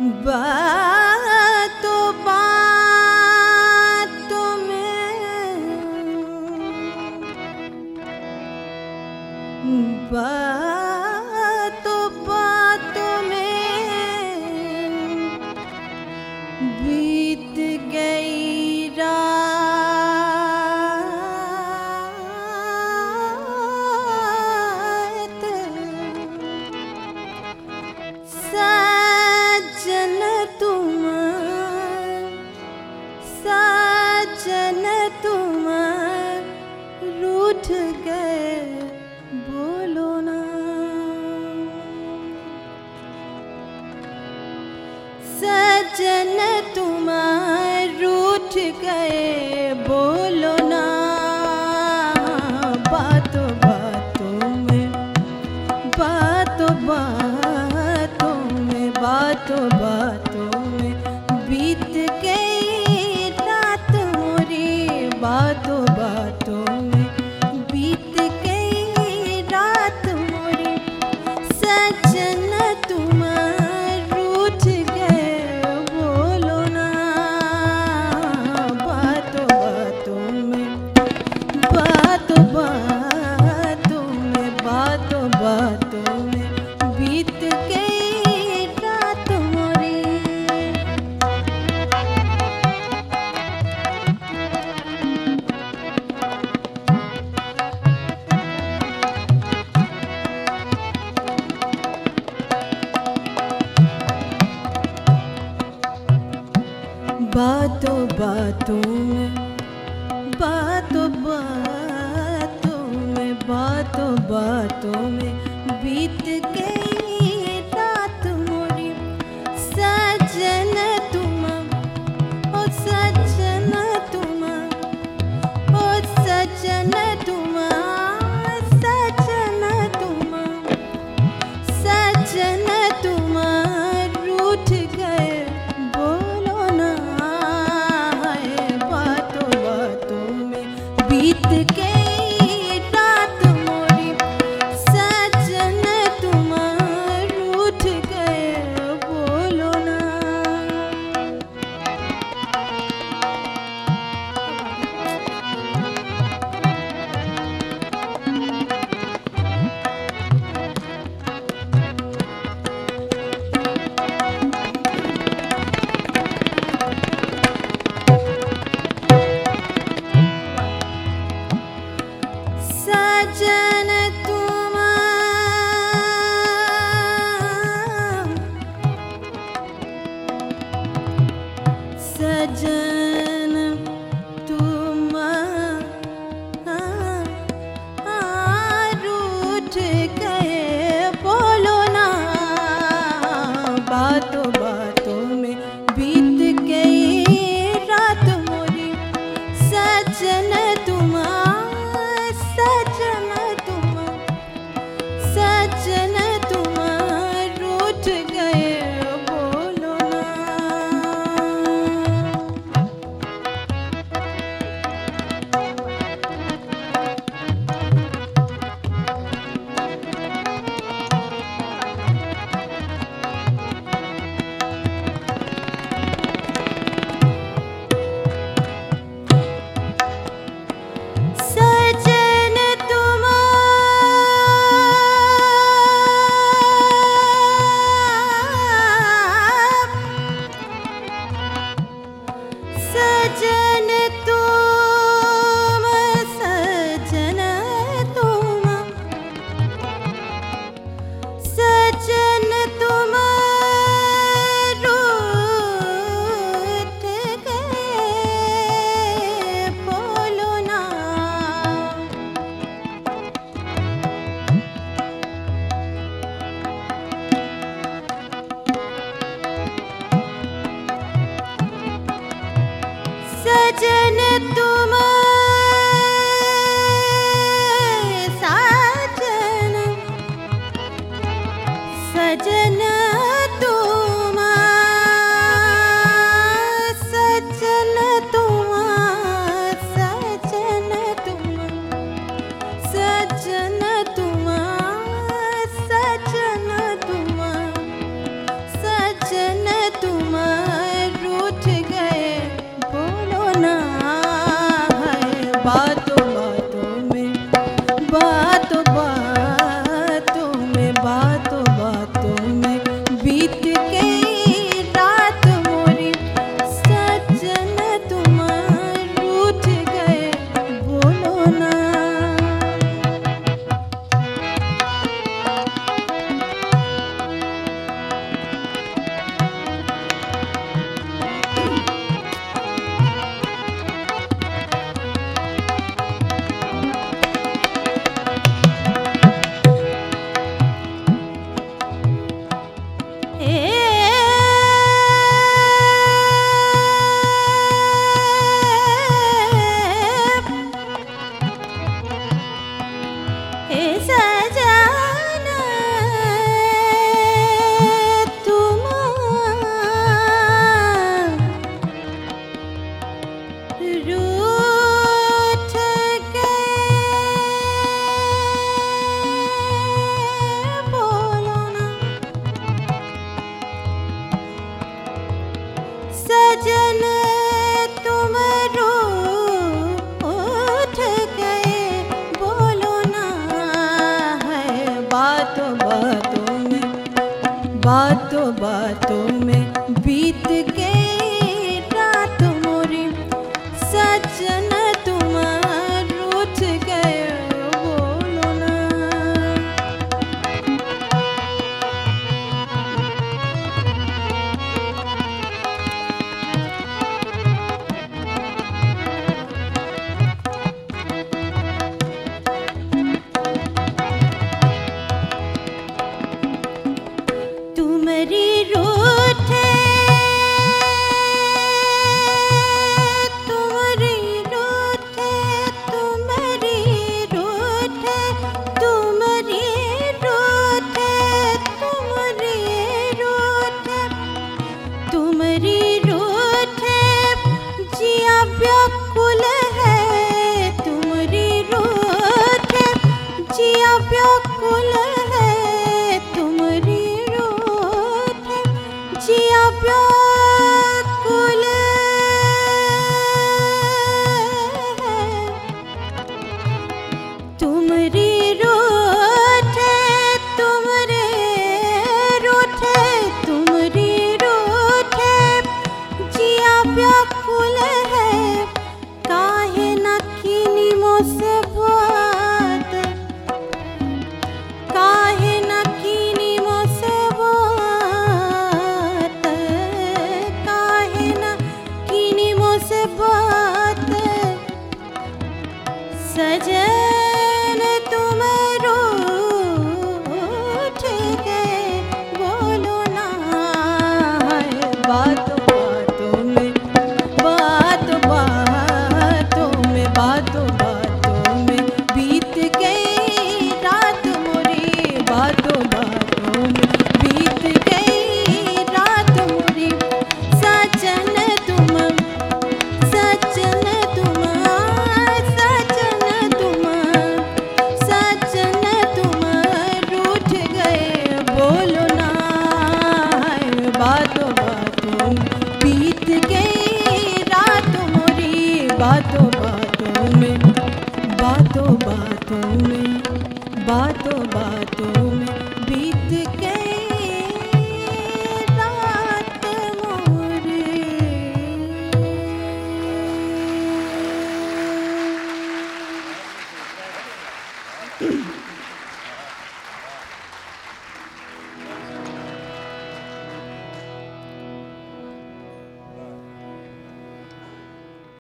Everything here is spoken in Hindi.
Bye. वचन तुमार रूठ गए बोलो ना। बातों बातों बातों बातों में बातों बातों में। बातों में बातों बातों में बातों बातों में। saja